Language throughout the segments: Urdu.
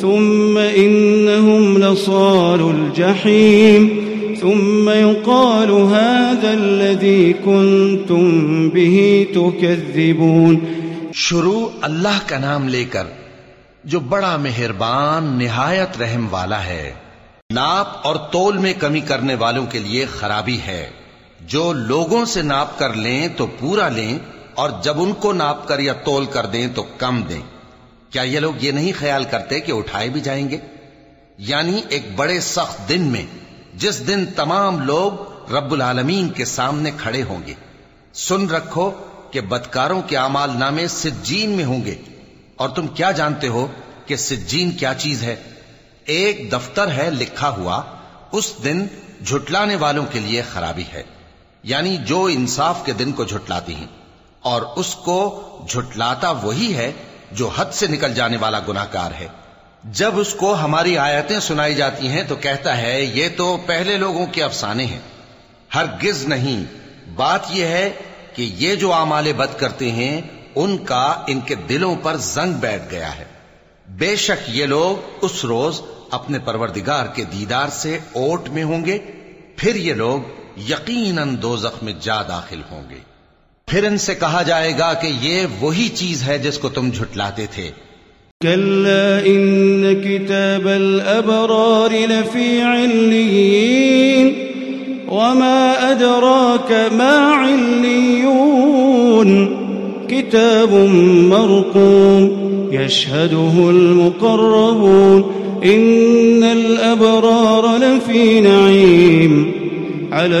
ثم إنهم لصال الجحيم ثم يقال هذا الذي كنتم به تكذبون شروع اللہ کا نام لے کر جو بڑا مہربان، نہایت رحم والا ہے۔ ناپ اور تول میں کمی کرنے والوں کے لیے خرابی ہے۔ جو لوگوں سے ناپ کر لیں تو پورا لیں اور جب ان کو ناپ کر یا تول کر دیں تو کم دیں۔ کیا یہ لوگ یہ نہیں خیال کرتے کہ اٹھائے بھی جائیں گے؟ یعنی ایک بڑے سخت دن میں، جس دن تمام لوگ رب العالمین کے سامنے کھڑے ہوں گے۔ سن رکھو کہ بدکاروں کے اعمال نامے سجین میں ہوں گے۔ اور تم کیا جانتے ہو کہ سجین کیا چیز ہے؟ ایک دفتر ہے لکھا ہوا، اس دن جھٹلانے والوں کے لیے خرابی ہے۔ یعنی جو انصاف کے دن کو جھٹلاتی ہیں۔ اور اس کو جھٹلاتا وہی ہے جو حد سے نکل جانے والا گناہ کار ہے۔ جب اس کو ہماری آیتیں سنائی جاتی ہیں تو کہتا ہے، یہ تو پہلے لوگوں کے افسانے ہیں۔ ہرگز نہیں۔ بات یہ ہے کہ یہ جو آمال بد کرتے ہیں، ان کا ان کے دلوں پر زنگ بیٹھ گیا ہے۔ بے شک یہ لوگ اس روز اپنے پروردگار کے دیدار سے اوٹ میں ہوں گے، پھر یہ لوگ یقیناً دو میں جا داخل ہوں گے۔ پھر ان سے کہا جائے گا کہ یہ وہی چیز ہے جس کو تم جھٹلاتے تھے۔ كلا إن كتاب الأبرار لفي عليين وما أدراك ما عليون كتاب مرقوم يشهده المقربون إن الأبرار لفي نعيم على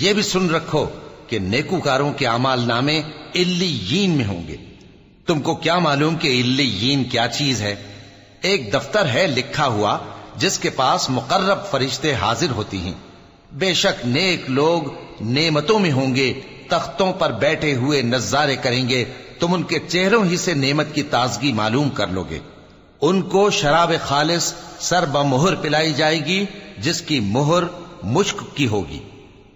یہ بھی سن رکھو کہ نیکوکاروں کے اعمال نامے علیین میں ہوں گے۔ تم کو کیا معلوم کہ علیین کیا چیز ہے؟ ایک دفتر ہے لکھا ہوا جس کے پاس مقرب فرشتے حاضر ہوتی ہیں۔ بے شک نیک لوگ نعمتوں میں ہوں گے، تختوں پر بیٹھے ہوئے نظارے کریں گے، تم ان کے چہروں ہی سے نعمت کی تازگی معلوم کر لو گے۔ ان کو شراب خالص سر بمہر پلائی جائے گی، جس کی مہر مشک کی ہوگی۔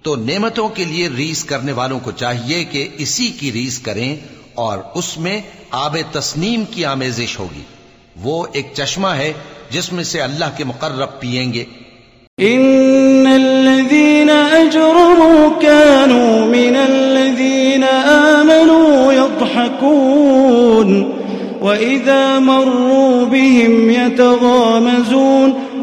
تو نعمتوں کے لیے ریس کرنے والوں کو چاہیے کہ اسی کی ریس کریں اور اس میں آب تسنیم کی آمیزش ہوگی۔ وہ ایک چشمہ ہے جس میں سے اللہ کے مقرب پیئیں گے۔ إن الذين أجرموا كانوا من الذين آمنوا يضحكون وإذا مروا بهم يتغامزون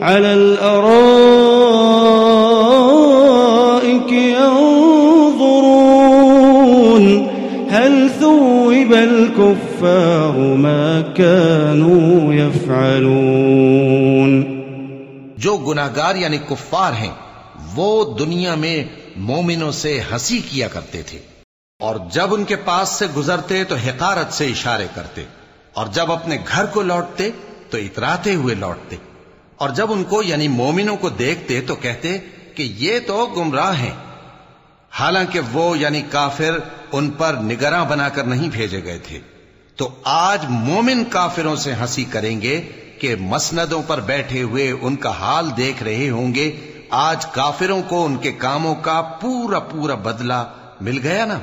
على الأرائك ينظرون هل ثوب الكفار ما كانوا يفعلون جو گناہگار یعنی کفار ہیں، وہ دنیا میں مومنوں سے ہنسی کیا کرتے تھے۔ اور جب ان کے پاس سے گزرتے تو حقارت سے اشارے کرتے۔ اور جب اپنے گھر کو لوٹتے تو اتراتے ہوئے لوٹتے۔ اور جب ان کو یعنی مومنوں کو دیکھتے تو کہتے کہ یہ تو گمراہ ہیں۔ حالانکہ وہ یعنی کافر ان پر نگراں بنا کر نہیں بھیجے گئے تھے۔ تو آج مومن کافروں سے ہنسی کریں گے کہ مسندوں پر بیٹھے ہوئے ان کا حال دیکھ رہے ہوں گے۔ آج کافروں کو ان کے کاموں کا پورا پورا بدلہ مل گیا نا۔